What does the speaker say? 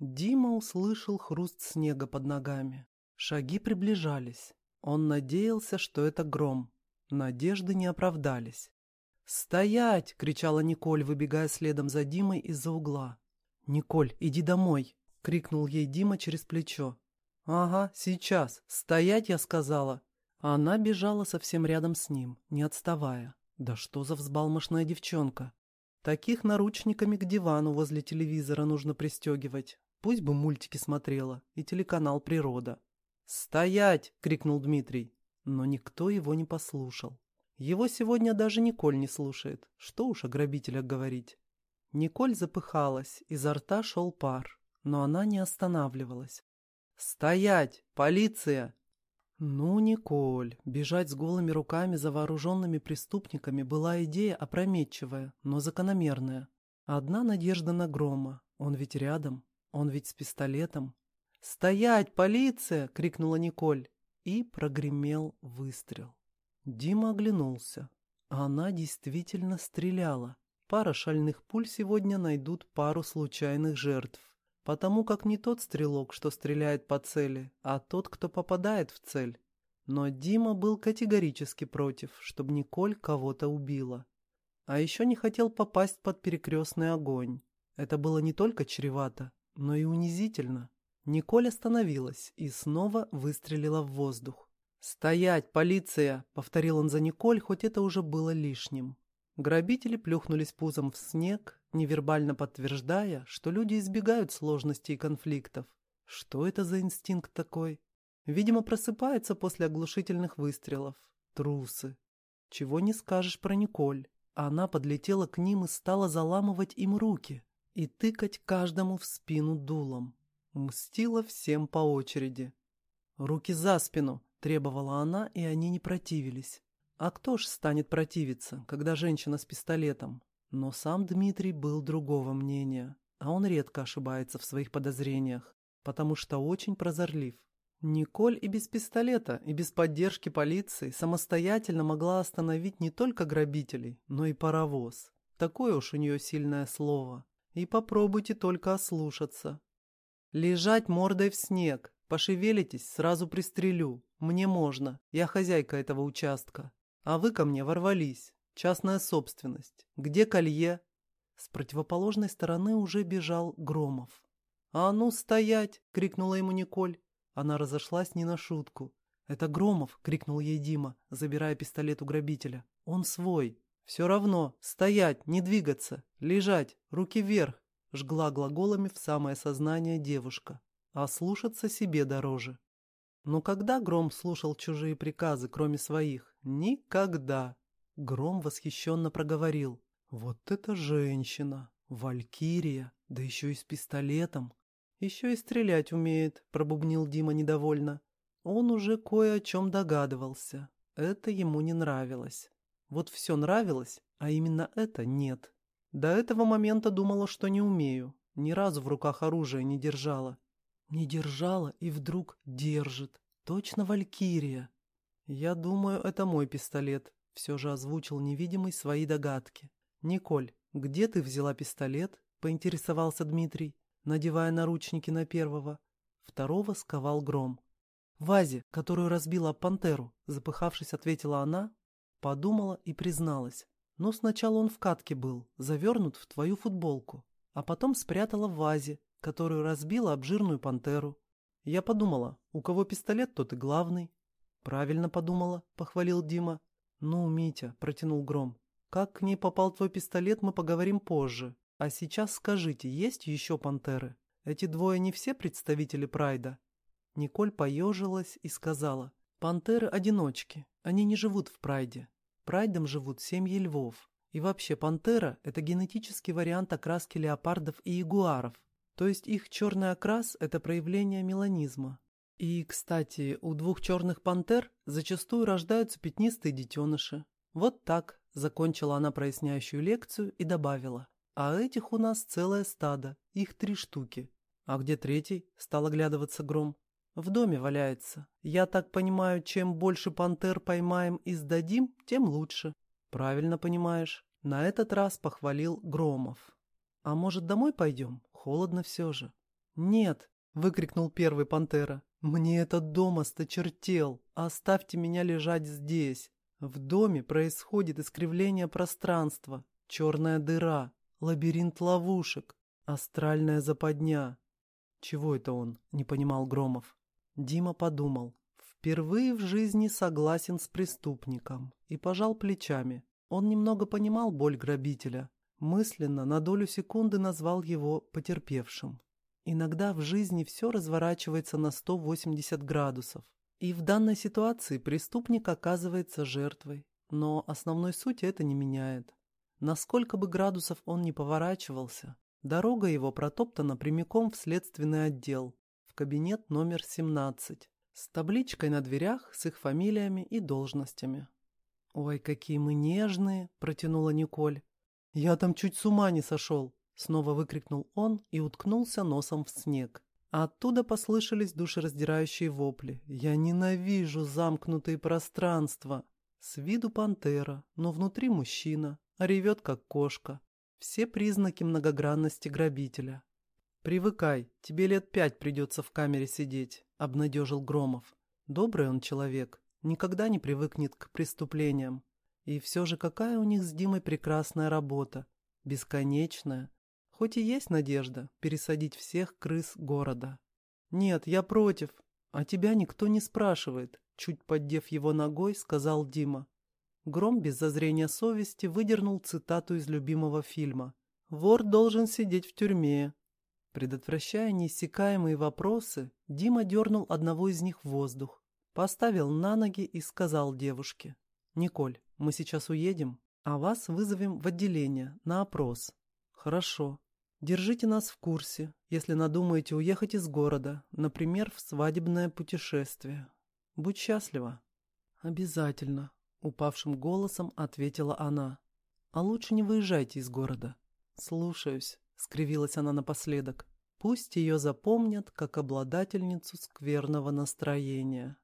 Дима услышал хруст снега под ногами. Шаги приближались. Он надеялся, что это гром. Надежды не оправдались. «Стоять!» — кричала Николь, выбегая следом за Димой из-за угла. «Николь, иди домой!» — крикнул ей Дима через плечо. «Ага, сейчас. Стоять, я сказала!» Она бежала совсем рядом с ним, не отставая. Да что за взбалмошная девчонка? Таких наручниками к дивану возле телевизора нужно пристегивать. Пусть бы мультики смотрела и телеканал «Природа». «Стоять!» — крикнул Дмитрий. Но никто его не послушал. Его сегодня даже Николь не слушает. Что уж о грабителях говорить. Николь запыхалась, изо рта шел пар, но она не останавливалась. «Стоять! Полиция!» Ну, Николь, бежать с голыми руками за вооруженными преступниками была идея опрометчивая, но закономерная. Одна надежда на Грома. Он ведь рядом, он ведь с пистолетом. «Стоять, полиция!» — крикнула Николь. И прогремел выстрел. Дима оглянулся. Она действительно стреляла. Пара шальных пуль сегодня найдут пару случайных жертв. Потому как не тот стрелок, что стреляет по цели, а тот, кто попадает в цель. Но Дима был категорически против, чтобы Николь кого-то убила. А еще не хотел попасть под перекрестный огонь. Это было не только чревато, но и унизительно. Николь остановилась и снова выстрелила в воздух. «Стоять, полиция!» — повторил он за Николь, хоть это уже было лишним. Грабители плюхнулись пузом в снег, невербально подтверждая, что люди избегают сложностей и конфликтов. Что это за инстинкт такой? Видимо, просыпается после оглушительных выстрелов. Трусы. Чего не скажешь про Николь. Она подлетела к ним и стала заламывать им руки и тыкать каждому в спину дулом. Мстила всем по очереди. «Руки за спину!» — требовала она, и они не противились. А кто ж станет противиться, когда женщина с пистолетом? Но сам Дмитрий был другого мнения, а он редко ошибается в своих подозрениях, потому что очень прозорлив. Николь и без пистолета, и без поддержки полиции самостоятельно могла остановить не только грабителей, но и паровоз. Такое уж у нее сильное слово. И попробуйте только ослушаться. Лежать мордой в снег. Пошевелитесь, сразу пристрелю. Мне можно. Я хозяйка этого участка. А вы ко мне ворвались. Частная собственность. Где колье? С противоположной стороны уже бежал Громов. «А ну, стоять!» — крикнула ему Николь. Она разошлась не на шутку. «Это Громов!» — крикнул ей Дима, забирая пистолет у грабителя. «Он свой!» «Все равно! Стоять! Не двигаться! Лежать! Руки вверх!» — жгла глаголами в самое сознание девушка. «А слушаться себе дороже!» Но когда Гром слушал чужие приказы, кроме своих? Никогда. Гром восхищенно проговорил. «Вот это женщина! Валькирия! Да еще и с пистолетом!» «Еще и стрелять умеет», — пробубнил Дима недовольно. Он уже кое о чем догадывался. Это ему не нравилось. Вот все нравилось, а именно это нет. До этого момента думала, что не умею. Ни разу в руках оружие не держала. Не держала и вдруг держит. Точно Валькирия. Я думаю, это мой пистолет. Все же озвучил невидимый свои догадки. «Николь, где ты взяла пистолет?» — поинтересовался Дмитрий, надевая наручники на первого. Второго сковал гром. «В вазе, которую разбила пантеру», — запыхавшись, ответила она, подумала и призналась. «Но сначала он в катке был, завернут в твою футболку, а потом спрятала в вазе, которую разбила обжирную пантеру. Я подумала, у кого пистолет, тот и главный. Правильно подумала, похвалил Дима. Ну, Митя, протянул Гром. Как к ней попал твой пистолет, мы поговорим позже. А сейчас скажите, есть еще пантеры? Эти двое не все представители Прайда? Николь поежилась и сказала. Пантеры одиночки, они не живут в Прайде. Прайдом живут семьи львов. И вообще пантера – это генетический вариант окраски леопардов и ягуаров, то есть их черный окрас – это проявление меланизма. И, кстати, у двух черных пантер зачастую рождаются пятнистые детеныши. Вот так, закончила она проясняющую лекцию и добавила. А этих у нас целое стадо, их три штуки. А где третий? Стал оглядываться Гром. В доме валяется. Я так понимаю, чем больше пантер поймаем и сдадим, тем лучше. Правильно понимаешь. На этот раз похвалил Громов. А может, домой пойдем? Холодно все же. «Нет!» — выкрикнул первый пантера. «Мне этот дом осточертел! Оставьте меня лежать здесь! В доме происходит искривление пространства, черная дыра, лабиринт ловушек, астральная западня». «Чего это он?» — не понимал Громов. Дима подумал. Впервые в жизни согласен с преступником и пожал плечами. Он немного понимал боль грабителя. Мысленно на долю секунды назвал его потерпевшим. Иногда в жизни все разворачивается на 180 градусов. И в данной ситуации преступник оказывается жертвой. Но основной сути это не меняет. Насколько бы градусов он ни поворачивался, дорога его протоптана прямиком в следственный отдел, кабинет номер 17, с табличкой на дверях с их фамилиями и должностями. «Ой, какие мы нежные!» – протянула Николь. «Я там чуть с ума не сошел!» – снова выкрикнул он и уткнулся носом в снег. А оттуда послышались душераздирающие вопли. «Я ненавижу замкнутые пространства!» С виду пантера, но внутри мужчина, ревет как кошка. Все признаки многогранности грабителя. «Привыкай, тебе лет пять придется в камере сидеть», — обнадежил Громов. «Добрый он человек, никогда не привыкнет к преступлениям. И все же какая у них с Димой прекрасная работа, бесконечная. Хоть и есть надежда пересадить всех крыс города. Нет, я против, а тебя никто не спрашивает, чуть поддев его ногой, сказал Дима. Гром без зазрения совести выдернул цитату из любимого фильма. «Вор должен сидеть в тюрьме». Предотвращая неиссякаемые вопросы, Дима дернул одного из них в воздух, поставил на ноги и сказал девушке. «Николь, мы сейчас уедем, а вас вызовем в отделение на опрос». «Хорошо. Держите нас в курсе, если надумаете уехать из города, например, в свадебное путешествие. Будь счастлива». «Обязательно», Упавшим голосом ответила она. «А лучше не выезжайте из города». «Слушаюсь», — скривилась она напоследок. «Пусть ее запомнят как обладательницу скверного настроения».